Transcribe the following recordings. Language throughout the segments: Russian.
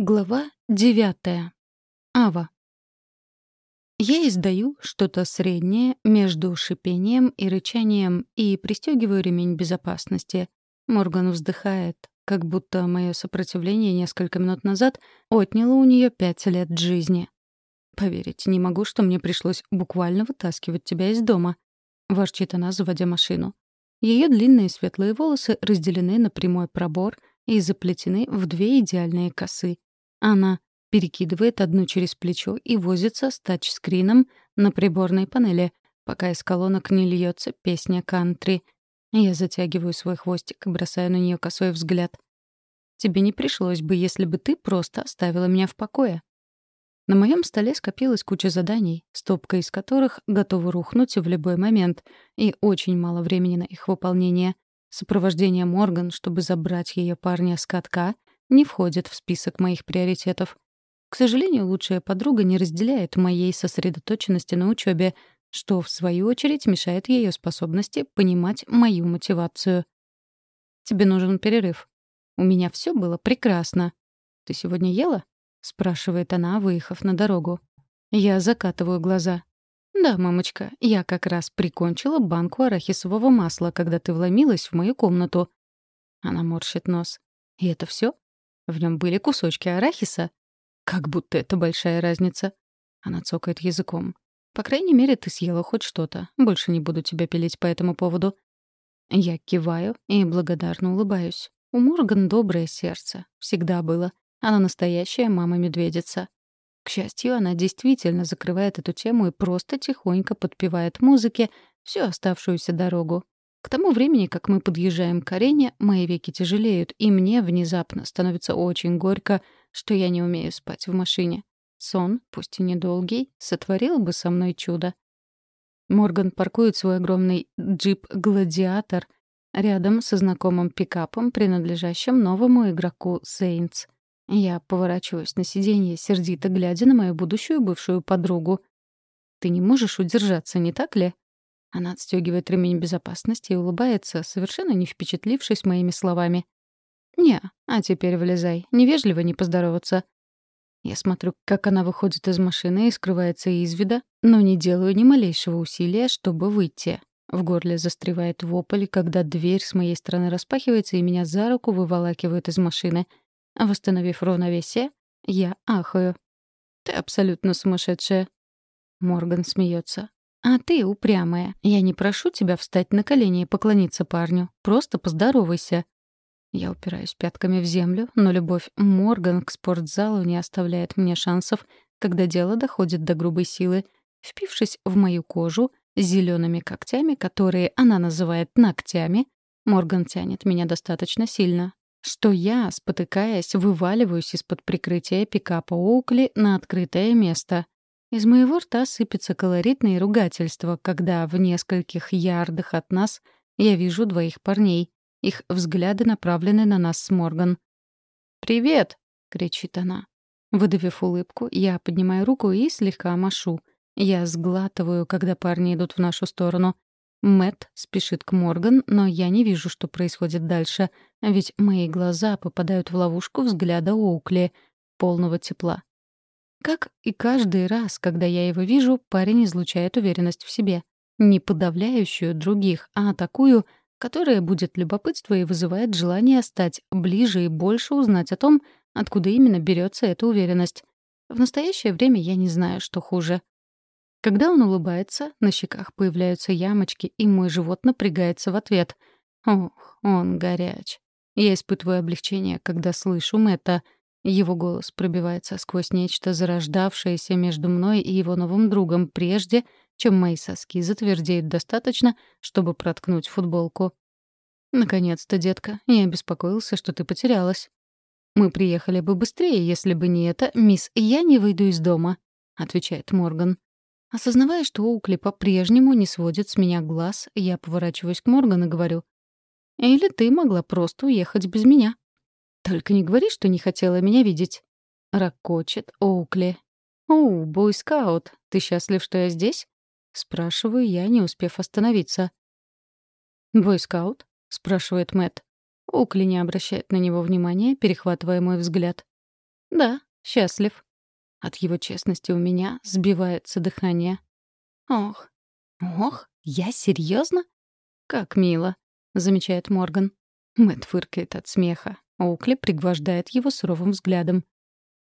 Глава девятая. Ава. Я издаю что-то среднее между шипением и рычанием и пристегиваю ремень безопасности. Морган вздыхает, как будто мое сопротивление несколько минут назад отняло у нее пять лет жизни. «Поверить не могу, что мне пришлось буквально вытаскивать тебя из дома», — ворчит она, заводя машину. Ее длинные светлые волосы разделены на прямой пробор и заплетены в две идеальные косы — она перекидывает одну через плечо и возится с тачскрином на приборной панели, пока из колонок не льется песня кантри. Я затягиваю свой хвостик и бросаю на нее косой взгляд. «Тебе не пришлось бы, если бы ты просто оставила меня в покое». На моем столе скопилась куча заданий, стопка из которых готова рухнуть в любой момент, и очень мало времени на их выполнение. Сопровождение Морган, чтобы забрать ее парня с катка — не входит в список моих приоритетов. К сожалению, лучшая подруга не разделяет моей сосредоточенности на учебе, что, в свою очередь, мешает ее способности понимать мою мотивацию. «Тебе нужен перерыв. У меня все было прекрасно. Ты сегодня ела?» — спрашивает она, выехав на дорогу. Я закатываю глаза. «Да, мамочка, я как раз прикончила банку арахисового масла, когда ты вломилась в мою комнату». Она морщит нос. «И это все? В нем были кусочки арахиса. Как будто это большая разница. Она цокает языком. По крайней мере, ты съела хоть что-то. Больше не буду тебя пилить по этому поводу. Я киваю и благодарно улыбаюсь. У Морган доброе сердце. Всегда было. Она настоящая мама-медведица. К счастью, она действительно закрывает эту тему и просто тихонько подпевает музыке всю оставшуюся дорогу. К тому времени, как мы подъезжаем к арене, мои веки тяжелеют, и мне внезапно становится очень горько, что я не умею спать в машине. Сон, пусть и недолгий, сотворил бы со мной чудо. Морган паркует свой огромный джип-гладиатор рядом со знакомым пикапом, принадлежащим новому игроку Сейнтс. Я поворачиваюсь на сиденье, сердито глядя на мою будущую бывшую подругу. «Ты не можешь удержаться, не так ли?» Она отстегивает ремень безопасности и улыбается, совершенно не впечатлившись моими словами. «Не, а теперь влезай. Невежливо не поздороваться». Я смотрю, как она выходит из машины и скрывается из вида, но не делаю ни малейшего усилия, чтобы выйти. В горле застревает вопль, когда дверь с моей стороны распахивается и меня за руку выволакивают из машины. Восстановив равновесие, я ахаю. «Ты абсолютно сумасшедшая». Морган смеется. «А ты упрямая. Я не прошу тебя встать на колени и поклониться парню. Просто поздоровайся». Я упираюсь пятками в землю, но любовь Морган к спортзалу не оставляет мне шансов, когда дело доходит до грубой силы. Впившись в мою кожу зелеными когтями, которые она называет ногтями, Морган тянет меня достаточно сильно, что я, спотыкаясь, вываливаюсь из-под прикрытия пикапа Оукли на открытое место — из моего рта сыпется колоритное ругательство, когда в нескольких ярдах от нас я вижу двоих парней. Их взгляды направлены на нас с Морган. «Привет!» — кричит она. Выдавив улыбку, я поднимаю руку и слегка машу. Я сглатываю, когда парни идут в нашу сторону. Мэт спешит к Морган, но я не вижу, что происходит дальше, ведь мои глаза попадают в ловушку взгляда Оукли, полного тепла. Как и каждый раз, когда я его вижу, парень излучает уверенность в себе. Не подавляющую других, а такую, которая будет любопытство и вызывает желание стать ближе и больше узнать о том, откуда именно берется эта уверенность. В настоящее время я не знаю, что хуже. Когда он улыбается, на щеках появляются ямочки, и мой живот напрягается в ответ. Ох, он горяч. Я испытываю облегчение, когда слышу Мэтта — его голос пробивается сквозь нечто зарождавшееся между мной и его новым другом прежде, чем мои соски затвердеют достаточно, чтобы проткнуть футболку. «Наконец-то, детка, я беспокоился, что ты потерялась». «Мы приехали бы быстрее, если бы не это, мисс, я не выйду из дома», — отвечает Морган. Осознавая, что Оукли по-прежнему не сводит с меня глаз, я поворачиваюсь к Морган и говорю. «Или ты могла просто уехать без меня». «Только не говори, что не хотела меня видеть». Ракочет Оукли. «О, бойскаут, ты счастлив, что я здесь?» Спрашиваю я, не успев остановиться. «Бойскаут?» — спрашивает Мэтт. Оукли не обращает на него внимания, перехватывая мой взгляд. «Да, счастлив». От его честности у меня сбивается дыхание. «Ох, ох, я серьезно? Как мило», — замечает Морган. Мэтт фыркает от смеха. Оукли пригвождает его суровым взглядом.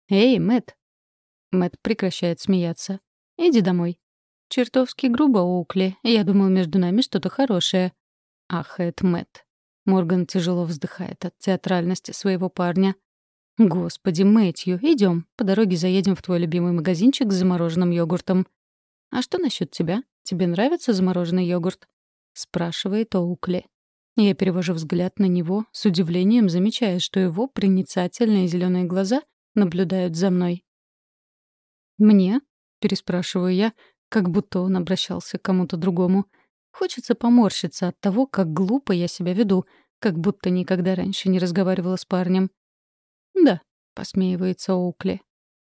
«Эй, Мэтт!» Мэтт прекращает смеяться. «Иди домой». «Чертовски грубо, Оукли. Я думал, между нами что-то хорошее». Ахает Мэтт. Морган тяжело вздыхает от театральности своего парня. «Господи, Мэтью, идем. По дороге заедем в твой любимый магазинчик с замороженным йогуртом». «А что насчет тебя? Тебе нравится замороженный йогурт?» — спрашивает Оукли. Я перевожу взгляд на него, с удивлением замечая, что его проницательные зеленые глаза наблюдают за мной. «Мне?» — переспрашиваю я, как будто он обращался к кому-то другому. Хочется поморщиться от того, как глупо я себя веду, как будто никогда раньше не разговаривала с парнем. «Да», — посмеивается Оукли.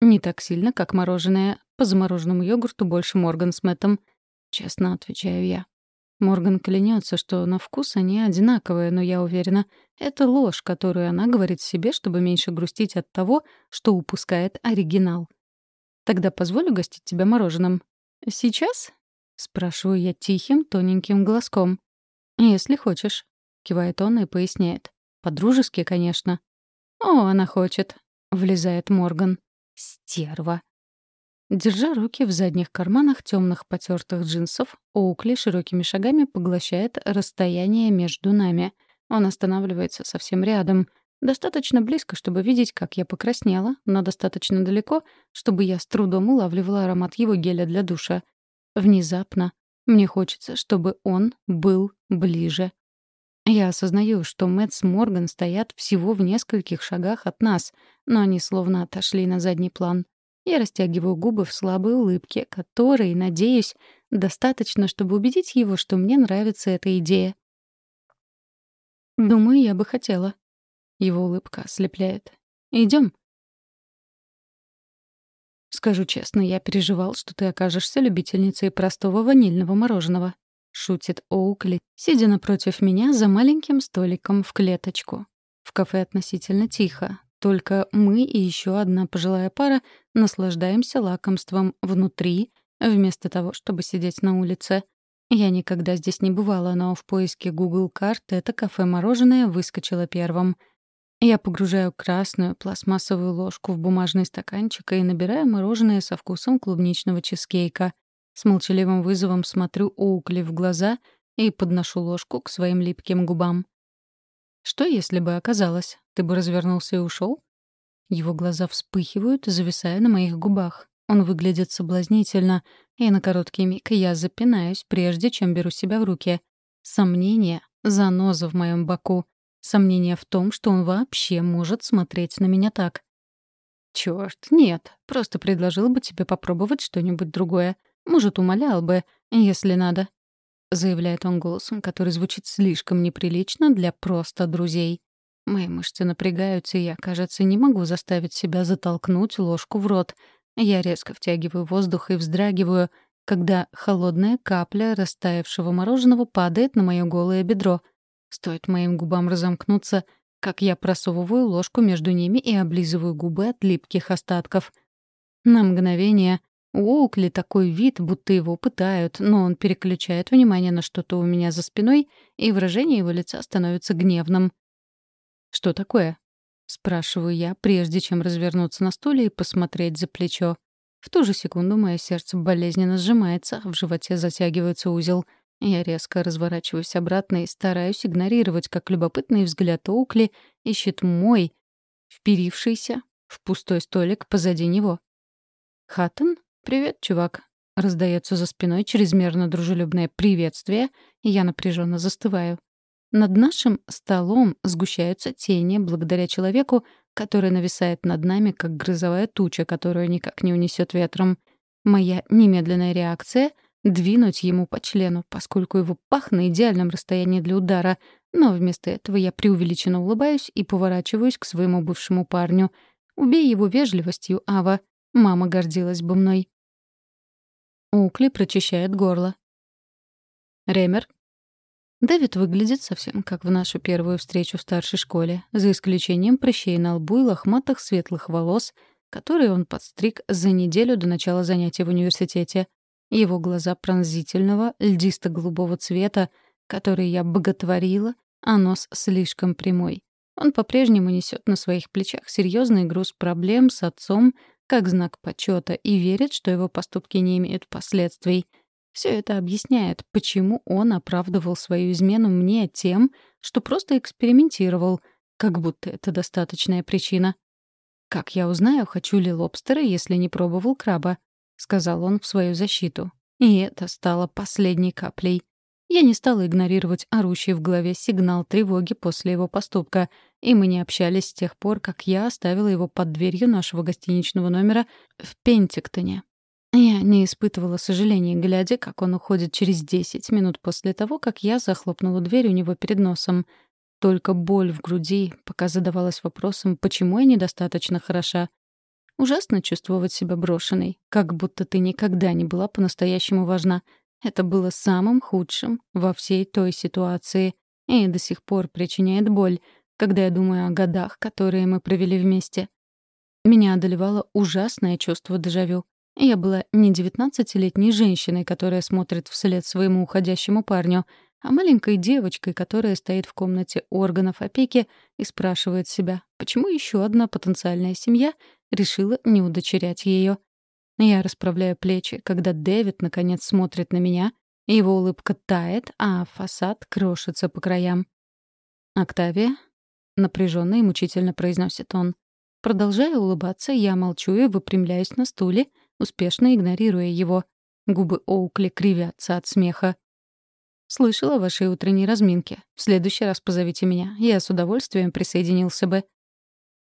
«Не так сильно, как мороженое. По замороженному йогурту больше Морган с Мэттом». Честно отвечаю я. Морган клянется, что на вкус они одинаковые, но я уверена, это ложь, которую она говорит себе, чтобы меньше грустить от того, что упускает оригинал. Тогда позволю гостить тебя мороженым. Сейчас? Спрашиваю я тихим, тоненьким голоском. Если хочешь. Кивает он и поясняет. По-дружески, конечно. О, она хочет. Влезает Морган. Стерва. Держа руки в задних карманах темных потертых джинсов, Оукли широкими шагами поглощает расстояние между нами. Он останавливается совсем рядом — Достаточно близко, чтобы видеть, как я покраснела, но достаточно далеко, чтобы я с трудом улавливала аромат его геля для душа. Внезапно мне хочется, чтобы он был ближе. Я осознаю, что Мэтт с Морган стоят всего в нескольких шагах от нас, но они словно отошли на задний план. Я растягиваю губы в слабой улыбке, которой, надеюсь, достаточно, чтобы убедить его, что мне нравится эта идея. Думаю, я бы хотела. Его улыбка ослепляет. Идем. Скажу честно, я переживал, что ты окажешься любительницей простого ванильного мороженого. Шутит Оукли, сидя напротив меня за маленьким столиком в клеточку. В кафе относительно тихо. Только мы и еще одна пожилая пара наслаждаемся лакомством внутри, вместо того, чтобы сидеть на улице. Я никогда здесь не бывала, но в поиске Google карт это кафе-мороженое выскочило первым — я погружаю красную пластмассовую ложку в бумажный стаканчик и набираю мороженое со вкусом клубничного чизкейка. С молчаливым вызовом смотрю Оукли в глаза и подношу ложку к своим липким губам. «Что, если бы оказалось? Ты бы развернулся и ушел? Его глаза вспыхивают, зависая на моих губах. Он выглядит соблазнительно, и на короткий миг я запинаюсь, прежде чем беру себя в руки. Сомнение, заноза в моем боку. Сомнение в том, что он вообще может смотреть на меня так. Чёрт, нет. Просто предложил бы тебе попробовать что-нибудь другое. Может, умолял бы, если надо. Заявляет он голосом, который звучит слишком неприлично для просто друзей. Мои мышцы напрягаются, и я, кажется, не могу заставить себя затолкнуть ложку в рот. Я резко втягиваю воздух и вздрагиваю, когда холодная капля растаявшего мороженого падает на моё голое бедро — Стоит моим губам разомкнуться, как я просовываю ложку между ними и облизываю губы от липких остатков. На мгновение у Оукли такой вид, будто его пытают, но он переключает внимание на что-то у меня за спиной, и выражение его лица становится гневным. «Что такое?» — спрашиваю я, прежде чем развернуться на стуле и посмотреть за плечо. В ту же секунду мое сердце болезненно сжимается, в животе затягивается узел — я резко разворачиваюсь обратно и стараюсь игнорировать, как любопытный взгляд Оукли ищет мой, вперившийся в пустой столик позади него. «Хаттон? Привет, чувак!» Раздается за спиной чрезмерно дружелюбное приветствие, и я напряженно застываю. Над нашим столом сгущаются тени благодаря человеку, который нависает над нами, как грозовая туча, которую никак не унесет ветром. Моя немедленная реакция — двинуть ему по члену, поскольку его пах на идеальном расстоянии для удара, но вместо этого я преувеличенно улыбаюсь и поворачиваюсь к своему бывшему парню. Убей его вежливостью, Ава. Мама гордилась бы мной. Укли прочищает горло. Ремер. Дэвид выглядит совсем как в нашу первую встречу в старшей школе, за исключением прыщей на лбу и лохматых светлых волос, которые он подстриг за неделю до начала занятий в университете. Его глаза пронзительного, льдисто-голубого цвета, которые я боготворила, а нос слишком прямой. Он по-прежнему несет на своих плечах серьезный груз проблем с отцом как знак почета и верит, что его поступки не имеют последствий — все это объясняет, почему он оправдывал свою измену мне тем, что просто экспериментировал, как будто это достаточная причина. «Как я узнаю, хочу ли лобстера, если не пробовал краба?» — сказал он в свою защиту. И это стало последней каплей. Я не стала игнорировать орущий в голове сигнал тревоги после его поступка, и мы не общались с тех пор, как я оставила его под дверью нашего гостиничного номера в Пентиктоне. Я не испытывала сожаления, глядя, как он уходит через 10 минут после того, как я захлопнула дверь у него перед носом. Только боль в груди, пока задавалась вопросом, почему я недостаточно хороша. Ужасно чувствовать себя брошенной, как будто ты никогда не была по-настоящему важна. Это было самым худшим во всей той ситуации и до сих пор причиняет боль, когда я думаю о годах, которые мы провели вместе. Меня одолевало ужасное чувство дежавю. Я была не девятнадцатилетней женщиной, которая смотрит вслед своему уходящему парню, а маленькой девочкой, которая стоит в комнате органов опеки и спрашивает себя, почему еще одна потенциальная семья решила не удочерять ее. Я расправляю плечи, когда Дэвид наконец смотрит на меня, и его улыбка тает, а фасад крошится по краям. «Октавия?» — напряженно и мучительно произносит он. Продолжая улыбаться, я молчу и выпрямляюсь на стуле — успешно игнорируя его. Губы Оукли кривятся от смеха. «Слышала вашей утренней разминке. В следующий раз позовите меня. Я с удовольствием присоединился бы».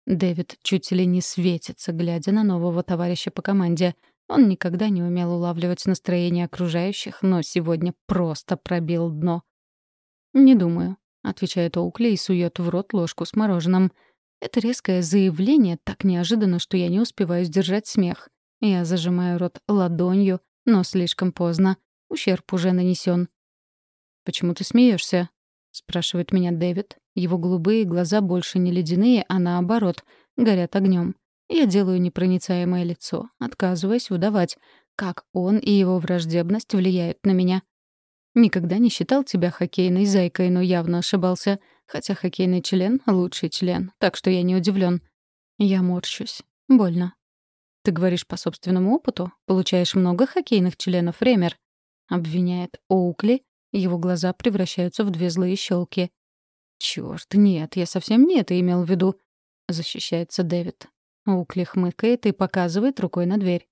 Дэвид чуть ли не светится, глядя на нового товарища по команде. Он никогда не умел улавливать настроение окружающих, но сегодня просто пробил дно. «Не думаю», — отвечает Оукли и сует в рот ложку с мороженым. Это резкое заявление так неожиданно, что я не успеваю сдержать смех. Я зажимаю рот ладонью, но слишком поздно. Ущерб уже нанесен. «Почему ты смеешься? Спрашивает меня Дэвид. Его голубые глаза больше не ледяные, а наоборот, горят огнем. Я делаю непроницаемое лицо, отказываясь выдавать, как он и его враждебность влияют на меня. Никогда не считал тебя хоккейной зайкой, но явно ошибался. Хотя хоккейный член — лучший член, так что я не удивлен. Я морщусь. Больно. Ты говоришь по собственному опыту? Получаешь много хоккейных членов, Ремер?» Обвиняет Оукли, его глаза превращаются в две злые щелки. «Чёрт, нет, я совсем не это имел в виду», — защищается Дэвид. Оукли хмыкает и показывает рукой на дверь.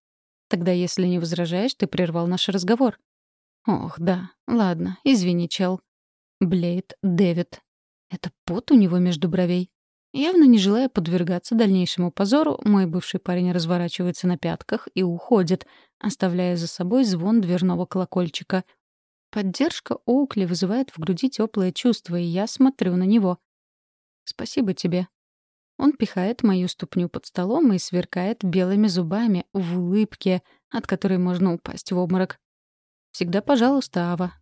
«Тогда, если не возражаешь, ты прервал наш разговор». «Ох, да, ладно, извини, чел». Блеет Дэвид. Это пот у него между бровей. Явно не желая подвергаться дальнейшему позору, мой бывший парень разворачивается на пятках и уходит, оставляя за собой звон дверного колокольчика. Поддержка Оукли вызывает в груди теплое чувство, и я смотрю на него. «Спасибо тебе». Он пихает мою ступню под столом и сверкает белыми зубами в улыбке, от которой можно упасть в обморок. «Всегда пожалуйста, Ава.